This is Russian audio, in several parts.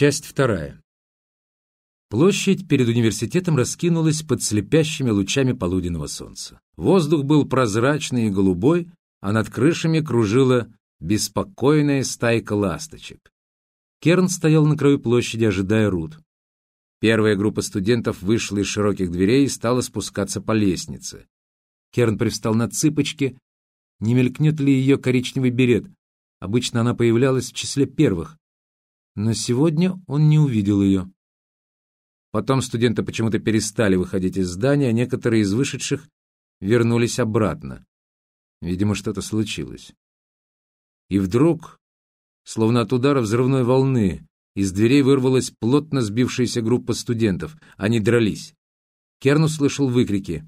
Часть вторая. Площадь перед университетом раскинулась под слепящими лучами полуденного солнца. Воздух был прозрачный и голубой, а над крышами кружила беспокойная стайка ласточек. Керн стоял на краю площади, ожидая Рут. Первая группа студентов вышла из широких дверей и стала спускаться по лестнице. Керн привстал на цыпочки. Не мелькнет ли ее коричневый берет? Обычно она появлялась в числе первых. Но сегодня он не увидел ее. Потом студенты почему-то перестали выходить из здания, а некоторые из вышедших вернулись обратно. Видимо, что-то случилось. И вдруг, словно от удара взрывной волны, из дверей вырвалась плотно сбившаяся группа студентов. Они дрались. Керн услышал выкрики.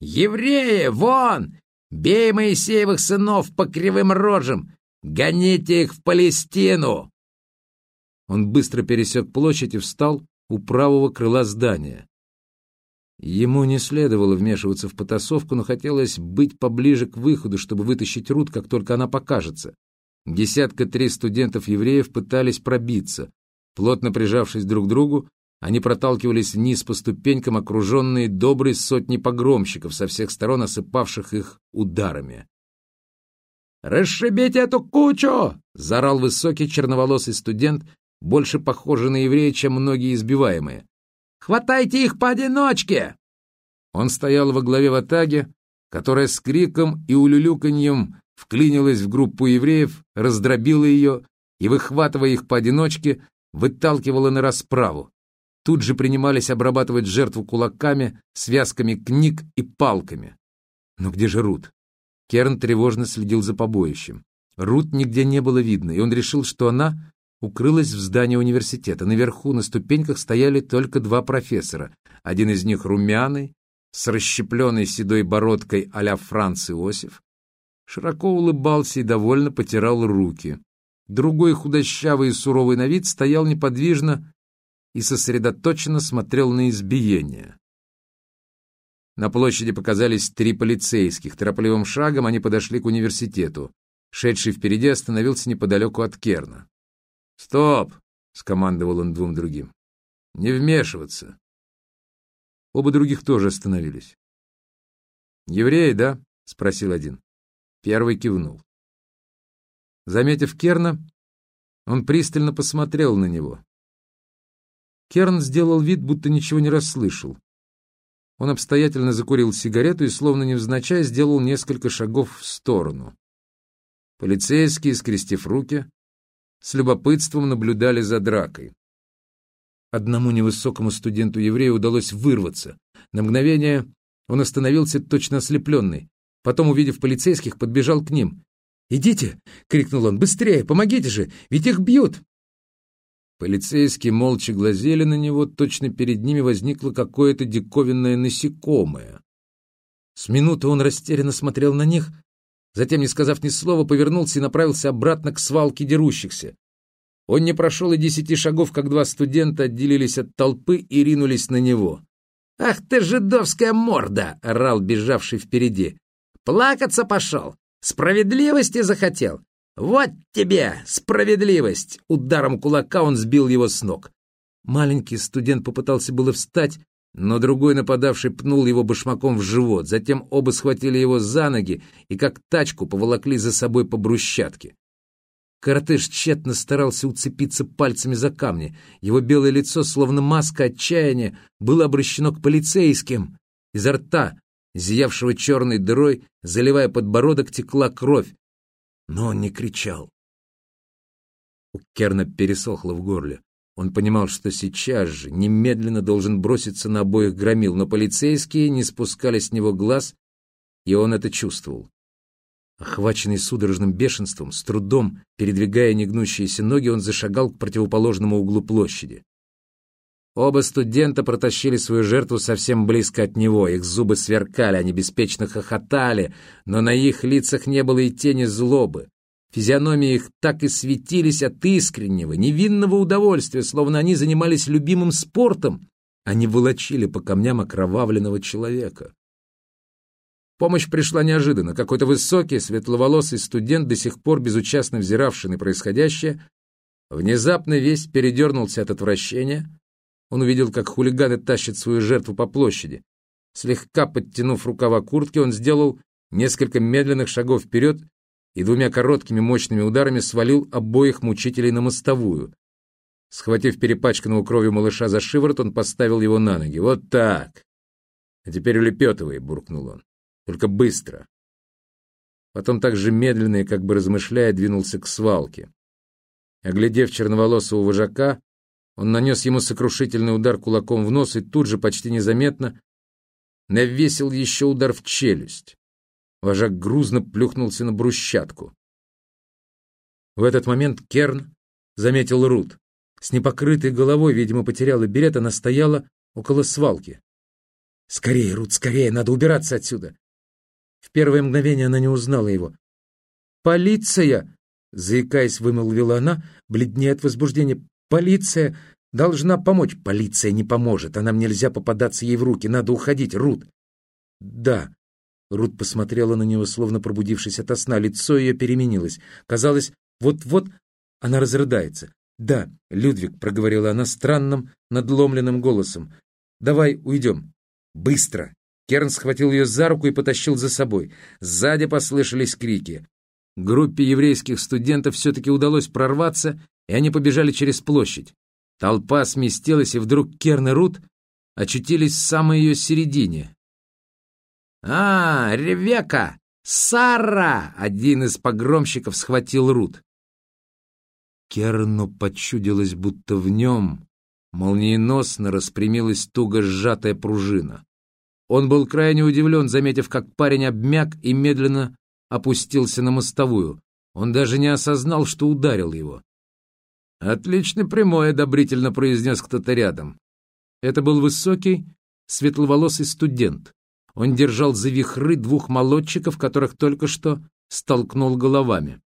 «Евреи, вон! Бей Моисеевых сынов по кривым рожам! Гоните их в Палестину!» Он быстро пересек площадь и встал, у правого крыла здания. Ему не следовало вмешиваться в потасовку, но хотелось быть поближе к выходу, чтобы вытащить Рут, как только она покажется. Десятка три студентов-евреев пытались пробиться. Плотно прижавшись друг к другу, они проталкивались вниз по ступенькам, окруженные доброй сотней погромщиков, со всех сторон осыпавших их ударами. «Расшибите эту кучу!» — заорал высокий черноволосый студент, больше похожи на еврея, чем многие избиваемые. «Хватайте их поодиночке!» Он стоял во главе ватаги, которая с криком и улюлюканьем вклинилась в группу евреев, раздробила ее и, выхватывая их поодиночке, выталкивала на расправу. Тут же принимались обрабатывать жертву кулаками, связками книг и палками. Но где же Рут? Керн тревожно следил за побоищем. Рут нигде не было видно, и он решил, что она укрылась в здании университета. Наверху на ступеньках стояли только два профессора. Один из них румяный, с расщепленной седой бородкой а-ля Франц Иосиф. Широко улыбался и довольно потирал руки. Другой, худощавый и суровый на вид, стоял неподвижно и сосредоточенно смотрел на избиение. На площади показались три полицейских. Торопливым шагом они подошли к университету. Шедший впереди остановился неподалеку от Керна. «Стоп!» — скомандовал он двум другим. «Не вмешиваться!» Оба других тоже остановились. «Еврей, да?» — спросил один. Первый кивнул. Заметив Керна, он пристально посмотрел на него. Керн сделал вид, будто ничего не расслышал. Он обстоятельно закурил сигарету и, словно невзначай, сделал несколько шагов в сторону. Полицейские, скрестив руки, с любопытством наблюдали за дракой. Одному невысокому студенту-еврею удалось вырваться. На мгновение он остановился точно ослепленный. Потом, увидев полицейских, подбежал к ним. «Идите!» — крикнул он. «Быстрее! Помогите же! Ведь их бьют!» Полицейские молча глазели на него, точно перед ними возникло какое-то диковинное насекомое. С минуты он растерянно смотрел на них, Затем, не сказав ни слова, повернулся и направился обратно к свалке дерущихся. Он не прошел и десяти шагов, как два студента отделились от толпы и ринулись на него. «Ах ты, жидовская морда!» — орал бежавший впереди. «Плакаться пошел! Справедливости захотел! Вот тебе справедливость!» Ударом кулака он сбил его с ног. Маленький студент попытался было встать, но другой нападавший пнул его башмаком в живот, затем оба схватили его за ноги и как тачку поволокли за собой по брусчатке. Коротыш тщетно старался уцепиться пальцами за камни. Его белое лицо, словно маска отчаяния, было обращено к полицейским. Изо рта, зиявшего черной дырой, заливая подбородок, текла кровь. Но он не кричал. У Керна пересохло в горле. Он понимал, что сейчас же немедленно должен броситься на обоих громил, но полицейские не спускали с него глаз, и он это чувствовал. Охваченный судорожным бешенством, с трудом передвигая негнущиеся ноги, он зашагал к противоположному углу площади. Оба студента протащили свою жертву совсем близко от него. Их зубы сверкали, они беспечно хохотали, но на их лицах не было и тени злобы. Физиономии их так и светились от искреннего, невинного удовольствия, словно они занимались любимым спортом, а не волочили по камням окровавленного человека. Помощь пришла неожиданно. Какой-то высокий, светловолосый студент, до сих пор безучастно взиравший на происходящее, Внезапно весь передернулся от отвращения. Он увидел, как хулиганы тащат свою жертву по площади. Слегка подтянув рукава куртки, он сделал несколько медленных шагов вперед и двумя короткими мощными ударами свалил обоих мучителей на мостовую. Схватив перепачканного кровью малыша за шиворот, он поставил его на ноги. «Вот так! А теперь улепетывай!» — буркнул он. «Только быстро!» Потом так же медленно и как бы размышляя двинулся к свалке. Оглядев черноволосого вожака, он нанес ему сокрушительный удар кулаком в нос и тут же, почти незаметно, навесил еще удар в челюсть. Вожак грузно плюхнулся на брусчатку. В этот момент Керн заметил Рут. С непокрытой головой, видимо, потеряла берет, она стояла около свалки. «Скорее, Рут, скорее, надо убираться отсюда!» В первое мгновение она не узнала его. «Полиция!» — заикаясь, вымолвила она, бледнее от возбуждения. «Полиция должна помочь!» «Полиция не поможет, а нам нельзя попадаться ей в руки, надо уходить, Рут!» «Да!» Рут посмотрела на него, словно пробудившись ото сна. Лицо ее переменилось. Казалось, вот-вот она разрыдается. «Да, Людвиг», — проговорила она странным, надломленным голосом. «Давай уйдем». «Быстро!» Керн схватил ее за руку и потащил за собой. Сзади послышались крики. Группе еврейских студентов все-таки удалось прорваться, и они побежали через площадь. Толпа сместилась, и вдруг Керн и Рут очутились в самой ее середине. «А, Ревека! Сара!» — один из погромщиков схватил Рут. Керну почудилось, будто в нем молниеносно распрямилась туго сжатая пружина. Он был крайне удивлен, заметив, как парень обмяк и медленно опустился на мостовую. Он даже не осознал, что ударил его. «Отлично прямой», — одобрительно произнес кто-то рядом. Это был высокий, светловолосый студент. Он держал за вихры двух молодчиков, которых только что столкнул головами.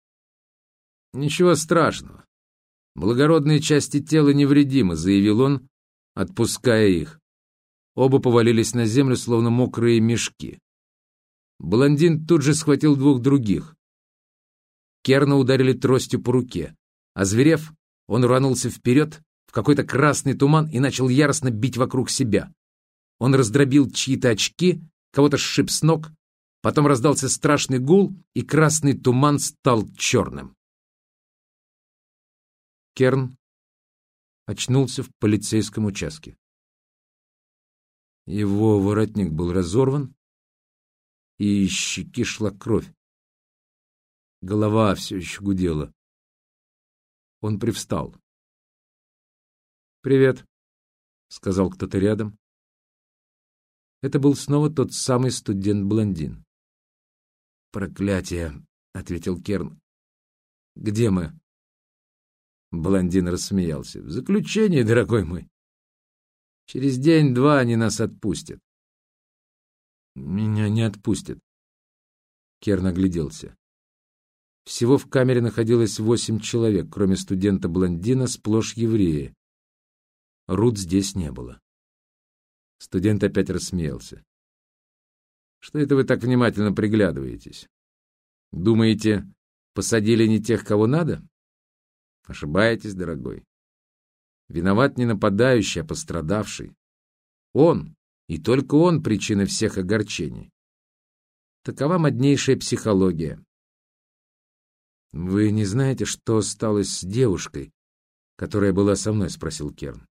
«Ничего страшного. Благородные части тела невредимы», — заявил он, отпуская их. Оба повалились на землю, словно мокрые мешки. Блондин тут же схватил двух других. Керна ударили тростью по руке. а зверев, он рванулся вперед в какой-то красный туман и начал яростно бить вокруг себя. Он раздробил чьи-то очки, кого-то сшиб с ног, потом раздался страшный гул, и красный туман стал черным. Керн очнулся в полицейском участке. Его воротник был разорван, и из щеки шла кровь. Голова все еще гудела. Он привстал. «Привет», — сказал кто-то рядом. Это был снова тот самый студент-блондин. «Проклятие!» — ответил Керн. «Где мы?» Блондин рассмеялся. «В заключении, дорогой мой. Через день-два они нас отпустят». «Меня не отпустят». Керн огляделся. Всего в камере находилось восемь человек, кроме студента-блондина, сплошь евреи. Рут здесь не было. Студент опять рассмеялся. «Что это вы так внимательно приглядываетесь? Думаете, посадили не тех, кого надо?» Ошибаетесь, дорогой. Виноват не нападающий, а пострадавший. Он, и только он причина всех огорчений. Такова моднейшая психология. «Вы не знаете, что стало с девушкой, которая была со мной?» — спросил Керн.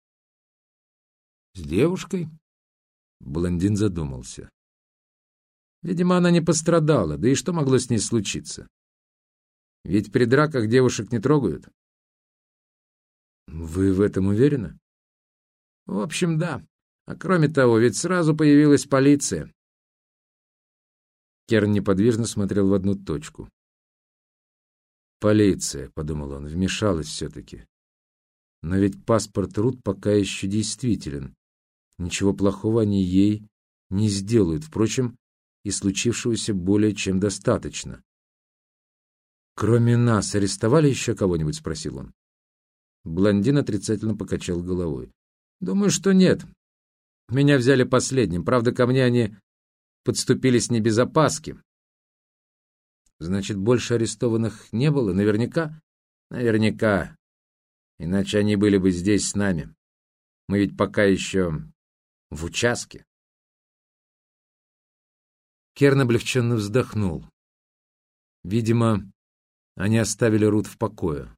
«С девушкой?» Блондин задумался. Видимо, она не пострадала, да и что могло с ней случиться? Ведь при драках девушек не трогают. Вы в этом уверены? В общем, да. А кроме того, ведь сразу появилась полиция. Керн неподвижно смотрел в одну точку. «Полиция», — подумал он, — вмешалась все-таки. Но ведь паспорт Рут пока еще действителен. Ничего плохого они ей не сделают. Впрочем, и случившегося более чем достаточно. «Кроме нас арестовали еще кого-нибудь?» — спросил он. Блондин отрицательно покачал головой. «Думаю, что нет. Меня взяли последним. Правда, ко мне они подступились не без опаски. Значит, больше арестованных не было? Наверняка? Наверняка. Иначе они были бы здесь с нами. Мы ведь пока еще в участке. Керн облегченно вздохнул. Видимо, они оставили Рут в покое.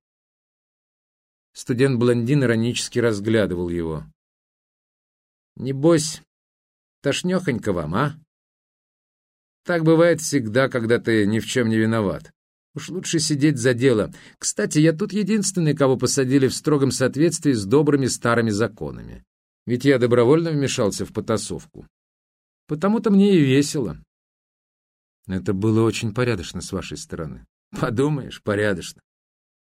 Студент-блондин иронически разглядывал его. «Небось, тошнёхонько вам, а? Так бывает всегда, когда ты ни в чем не виноват. Уж лучше сидеть за дело. Кстати, я тут единственный, кого посадили в строгом соответствии с добрыми старыми законами. Ведь я добровольно вмешался в потасовку. Потому-то мне и весело. Это было очень порядочно с вашей стороны. Подумаешь, порядочно.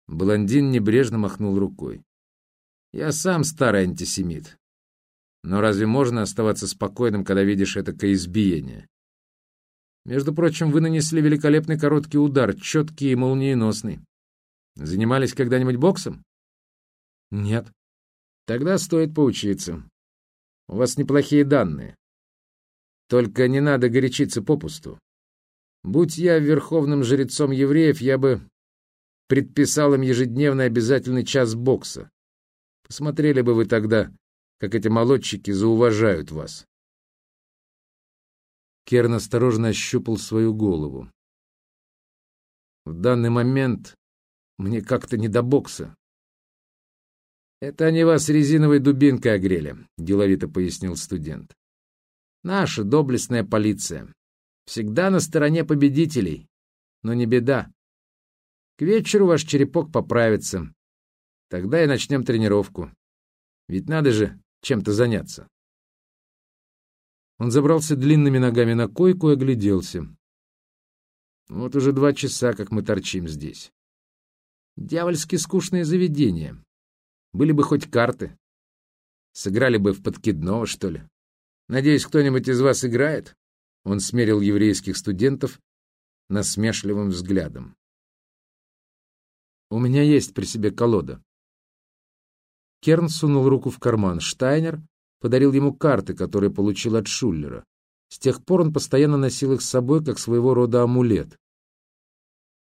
Блондин небрежно махнул рукой. Я сам старый антисемит. Но разве можно оставаться спокойным, когда видишь это избиение? Между прочим, вы нанесли великолепный короткий удар, четкий и молниеносный. Занимались когда-нибудь боксом? Нет. Тогда стоит поучиться. У вас неплохие данные. Только не надо горячиться попусту. Будь я верховным жрецом евреев, я бы предписал им ежедневный обязательный час бокса. Посмотрели бы вы тогда, как эти молодчики зауважают вас. Керн осторожно ощупал свою голову. В данный момент мне как-то не до бокса. Это они вас резиновой дубинкой огрели, деловито пояснил студент. Наша доблестная полиция. Всегда на стороне победителей. Но не беда. К вечеру ваш черепок поправится. Тогда и начнем тренировку. Ведь надо же чем-то заняться. Он забрался длинными ногами на койку и огляделся. Вот уже два часа, как мы торчим здесь. Дьявольски скучное заведение. Были бы хоть карты. Сыграли бы в подкидного, что ли. Надеюсь, кто-нибудь из вас играет? Он смерил еврейских студентов насмешливым взглядом. «У меня есть при себе колода». Керн сунул руку в карман. Штайнер подарил ему карты, которые получил от Шуллера. С тех пор он постоянно носил их с собой, как своего рода амулет.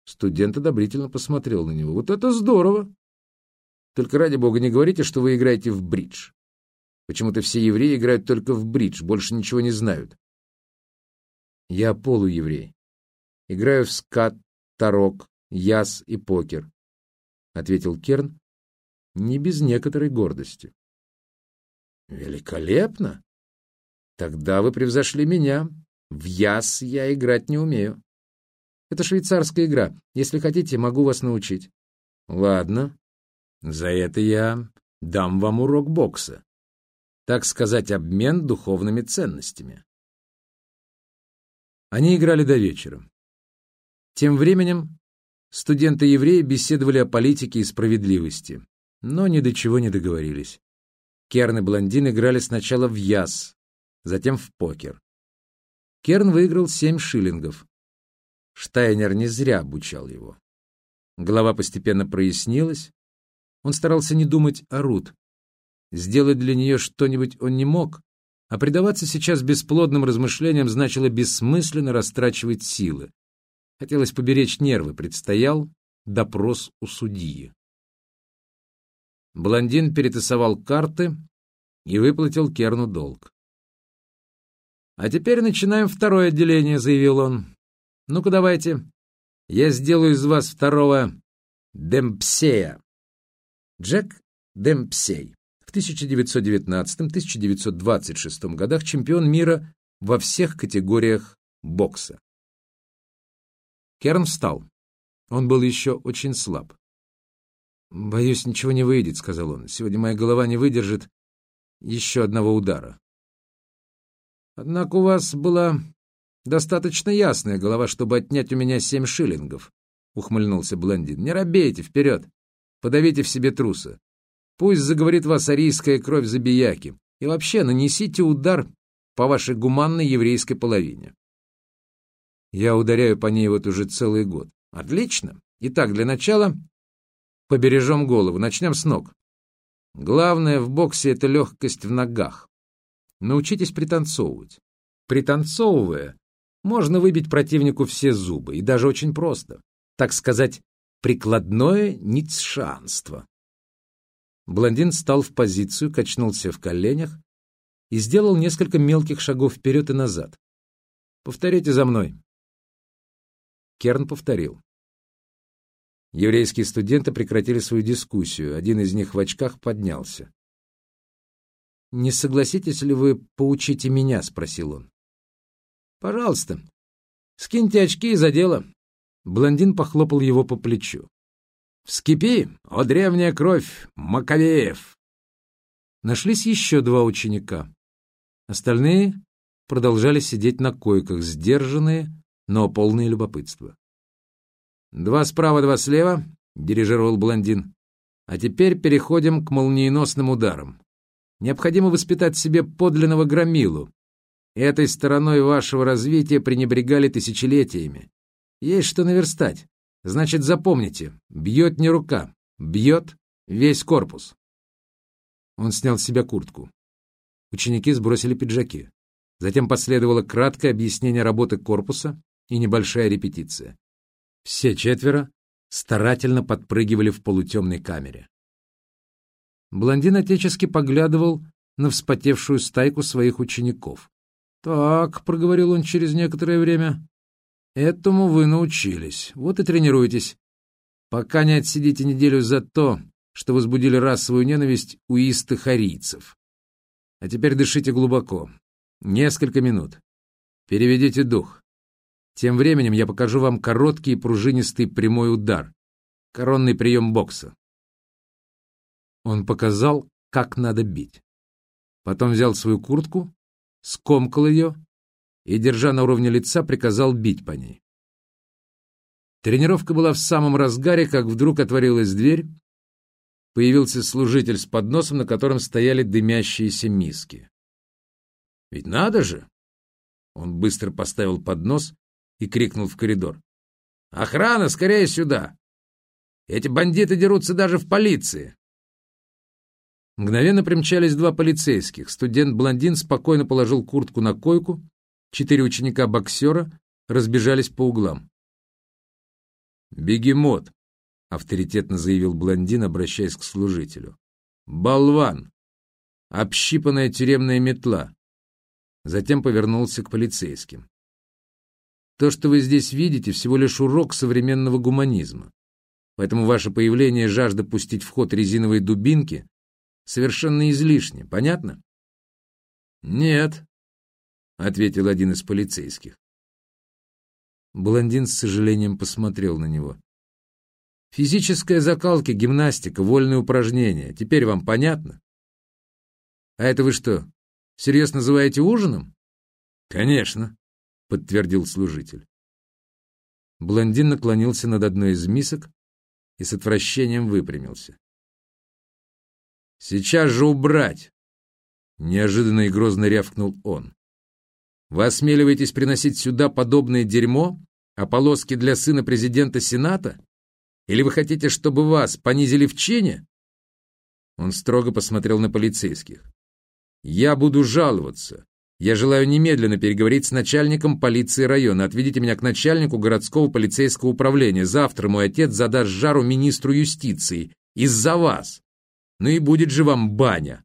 Студент одобрительно посмотрел на него. «Вот это здорово! Только ради бога не говорите, что вы играете в бридж. Почему-то все евреи играют только в бридж, больше ничего не знают. Я полуеврей. Играю в скат, тарок, яс и покер, — ответил Керн, не без некоторой гордости. Великолепно! Тогда вы превзошли меня. В яс я играть не умею. Это швейцарская игра. Если хотите, могу вас научить. Ладно. За это я дам вам урок бокса. Так сказать, обмен духовными ценностями. Они играли до вечера. Тем временем студенты-евреи беседовали о политике и справедливости, но ни до чего не договорились. Керн и блондин играли сначала в яс, затем в покер. Керн выиграл семь шиллингов. Штайнер не зря обучал его. Голова постепенно прояснилась. Он старался не думать о Рут. Сделать для нее что-нибудь он не мог, а предаваться сейчас бесплодным размышлениям значило бессмысленно растрачивать силы. Хотелось поберечь нервы, предстоял допрос у судьи. Блондин перетасовал карты и выплатил Керну долг. «А теперь начинаем второе отделение», — заявил он. «Ну-ка давайте. Я сделаю из вас второго Демпсея». Джек Демпсей. 1919-1926 годах чемпион мира во всех категориях бокса. Керн встал. Он был еще очень слаб. «Боюсь, ничего не выйдет», — сказал он. «Сегодня моя голова не выдержит еще одного удара». «Однако у вас была достаточно ясная голова, чтобы отнять у меня семь шиллингов», — ухмыльнулся блондин. «Не робейте, вперед! Подавите в себе труса. Пусть заговорит вас арийская кровь забияки. И вообще нанесите удар по вашей гуманной еврейской половине. Я ударяю по ней вот уже целый год. Отлично. Итак, для начала побережем голову. Начнем с ног. Главное в боксе — это легкость в ногах. Научитесь пританцовывать. Пританцовывая, можно выбить противнику все зубы, и даже очень просто. Так сказать, прикладное ницшанство. Блондин встал в позицию, качнулся в коленях и сделал несколько мелких шагов вперед и назад. «Повторите за мной». Керн повторил. Еврейские студенты прекратили свою дискуссию. Один из них в очках поднялся. «Не согласитесь ли вы поучить и меня?» — спросил он. «Пожалуйста, скиньте очки и за дело». Блондин похлопал его по плечу. «Вскипи, о древняя кровь, Маковеев!» Нашлись еще два ученика. Остальные продолжали сидеть на койках, сдержанные, но полные любопытства. «Два справа, два слева», — дирижировал блондин. «А теперь переходим к молниеносным ударам. Необходимо воспитать себе подлинного громилу. Этой стороной вашего развития пренебрегали тысячелетиями. Есть что наверстать. Значит, запомните, бьет не рука, бьет весь корпус». Он снял с себя куртку. Ученики сбросили пиджаки. Затем последовало краткое объяснение работы корпуса и небольшая репетиция. Все четверо старательно подпрыгивали в полутемной камере. Блондин отечески поглядывал на вспотевшую стайку своих учеников. «Так», — проговорил он через некоторое время, — «этому вы научились. Вот и тренируйтесь. Пока не отсидите неделю за то, что возбудили расовую ненависть у истых арийцев. А теперь дышите глубоко. Несколько минут. Переведите дух. Тем временем я покажу вам короткий пружинистый прямой удар. Коронный прием бокса. Он показал, как надо бить. Потом взял свою куртку, скомкал ее и, держа на уровне лица, приказал бить по ней. Тренировка была в самом разгаре, как вдруг отворилась дверь. Появился служитель с подносом, на котором стояли дымящиеся миски. «Ведь надо же!» Он быстро поставил поднос и крикнул в коридор. «Охрана, скорее сюда! Эти бандиты дерутся даже в полиции!» Мгновенно примчались два полицейских. Студент-блондин спокойно положил куртку на койку, четыре ученика-боксера разбежались по углам. «Бегемот», — авторитетно заявил блондин, обращаясь к служителю. «Болван! Общипанная тюремная метла!» Затем повернулся к полицейским. То, что вы здесь видите, всего лишь урок современного гуманизма. Поэтому ваше появление и жажда пустить в ход резиновые дубинки совершенно излишне. Понятно? Нет, — ответил один из полицейских. Блондин с сожалением посмотрел на него. Физическая закалка, гимнастика, вольные упражнения. Теперь вам понятно? А это вы что, серьезно называете ужином? Конечно. — подтвердил служитель. Блондин наклонился над одной из мисок и с отвращением выпрямился. «Сейчас же убрать!» — неожиданно и грозно рявкнул он. «Вы осмеливаетесь приносить сюда подобное дерьмо, а полоски для сына президента Сената? Или вы хотите, чтобы вас понизили в чине?» Он строго посмотрел на полицейских. «Я буду жаловаться, я желаю немедленно переговорить с начальником полиции района. Отведите меня к начальнику городского полицейского управления. Завтра мой отец задаст жару министру юстиции. Из-за вас. Ну и будет же вам баня.